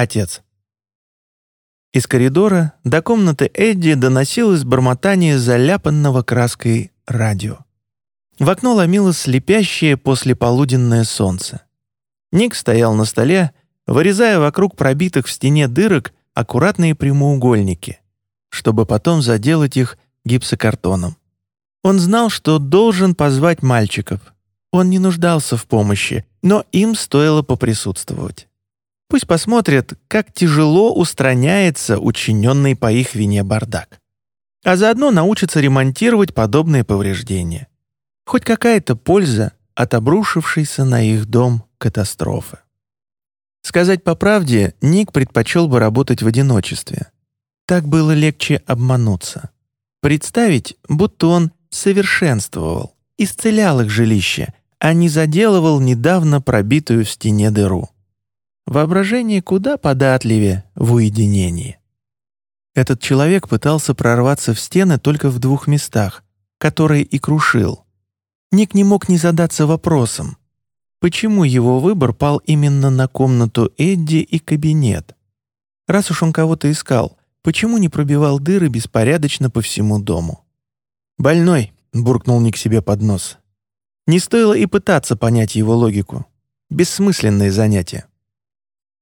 Отец. Из коридора до комнаты Эдди доносилось бормотание заляпанного краской радио. В окно ломилось слепящее послеполуденное солнце. Ник стоял на столе, вырезая вокруг пробитых в стене дырок аккуратные прямоугольники, чтобы потом заделать их гипсокартоном. Он знал, что должен позвать мальчиков. Он не нуждался в помощи, но им стоило поприсутствовать. Пусть посмотрят, как тяжело устраняется учиненный по их вине бардак. А заодно научатся ремонтировать подобные повреждения. Хоть какая-то польза от обрушившейся на их дом катастрофы. Сказать по правде, Ник предпочел бы работать в одиночестве. Так было легче обмануться. Представить, будто он совершенствовал, исцелял их жилище, а не заделывал недавно пробитую в стене дыру. Воображение куда податливее в уединении. Этот человек пытался прорваться в стены только в двух местах, которые и крушил. Ник не мог не задаться вопросом, почему его выбор пал именно на комнату Эдди и кабинет. Раз уж он кого-то искал, почему не пробивал дыры беспорядочно по всему дому? «Больной», — буркнул Ник себе под нос. Не стоило и пытаться понять его логику. Бессмысленное занятие.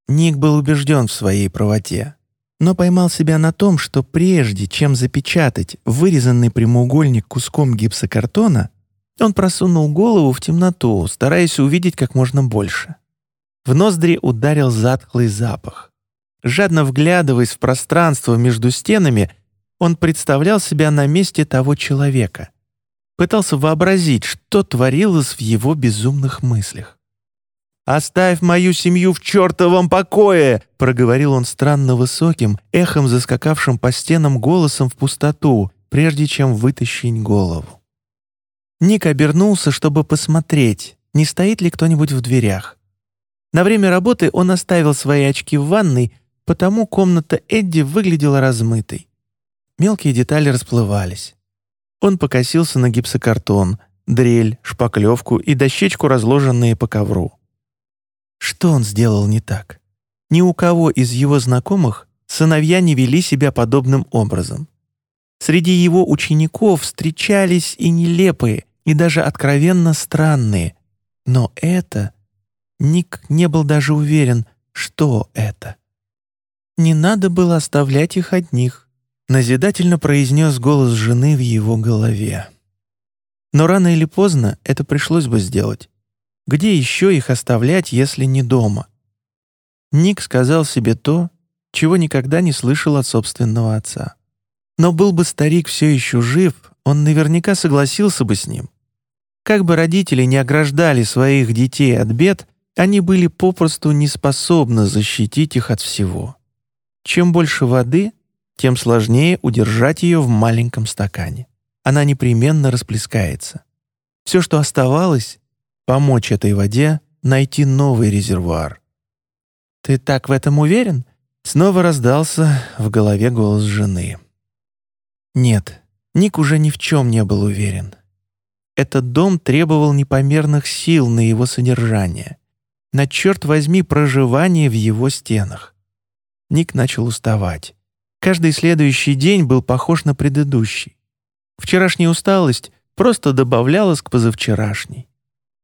Ник был убежден в своей правоте, но поймал себя на том, что прежде чем запечатать вырезанный прямоугольник куском гипсокартона, он просунул голову в темноту, стараясь увидеть как можно больше. В ноздри ударил затхлый запах. Жадно вглядываясь в пространство между стенами, он представлял себя на месте того человека. Пытался вообразить, что творилось в его безумных мыслях. «Оставь мою семью в чертовом покое!» — проговорил он странно высоким, эхом заскакавшим по стенам голосом в пустоту, прежде чем вытащить голову. Ник обернулся, чтобы посмотреть, не стоит ли кто-нибудь в дверях. На время работы он оставил свои очки в ванной, потому комната Эдди выглядела размытой. Мелкие детали расплывались. Он покосился на гипсокартон, дрель, шпаклевку и дощечку, разложенные по ковру. Что он сделал не так? Ни у кого из его знакомых сыновья не вели себя подобным образом. Среди его учеников встречались и нелепые, и даже откровенно странные. Но это... Ник не был даже уверен, что это. «Не надо было оставлять их одних», — назидательно произнес голос жены в его голове. Но рано или поздно это пришлось бы сделать. Где еще их оставлять, если не дома? Ник сказал себе то, чего никогда не слышал от собственного отца. Но был бы старик все еще жив, он наверняка согласился бы с ним. Как бы родители не ограждали своих детей от бед, они были попросту не способны защитить их от всего. Чем больше воды, тем сложнее удержать ее в маленьком стакане. Она непременно расплескается. Все, что оставалось, помочь этой воде найти новый резервуар. «Ты так в этом уверен?» Снова раздался в голове голос жены. Нет, Ник уже ни в чем не был уверен. Этот дом требовал непомерных сил на его содержание, на черт возьми проживание в его стенах. Ник начал уставать. Каждый следующий день был похож на предыдущий. Вчерашняя усталость просто добавлялась к позавчерашней.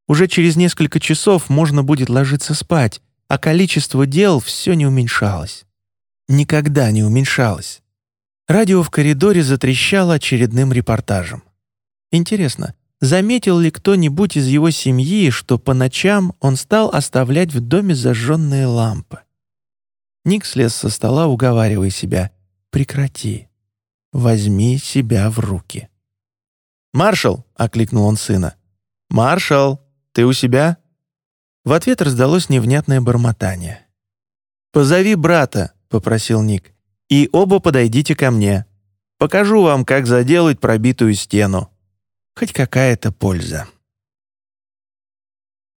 Уже через несколько часов можно будет ложиться спать, а количество дел все не уменьшалось. Никогда не уменьшалось. Радио в коридоре затрещало очередным репортажем. Интересно, заметил ли кто-нибудь из его семьи, что по ночам он стал оставлять в доме зажженные лампы? Ник слез со стола, уговаривая себя «Прекрати, возьми себя в руки». «Маршал!» — окликнул он сына. «Маршал!» Ты у себя?» В ответ раздалось невнятное бормотание. «Позови брата», — попросил Ник, — «и оба подойдите ко мне. Покажу вам, как заделать пробитую стену. Хоть какая-то польза».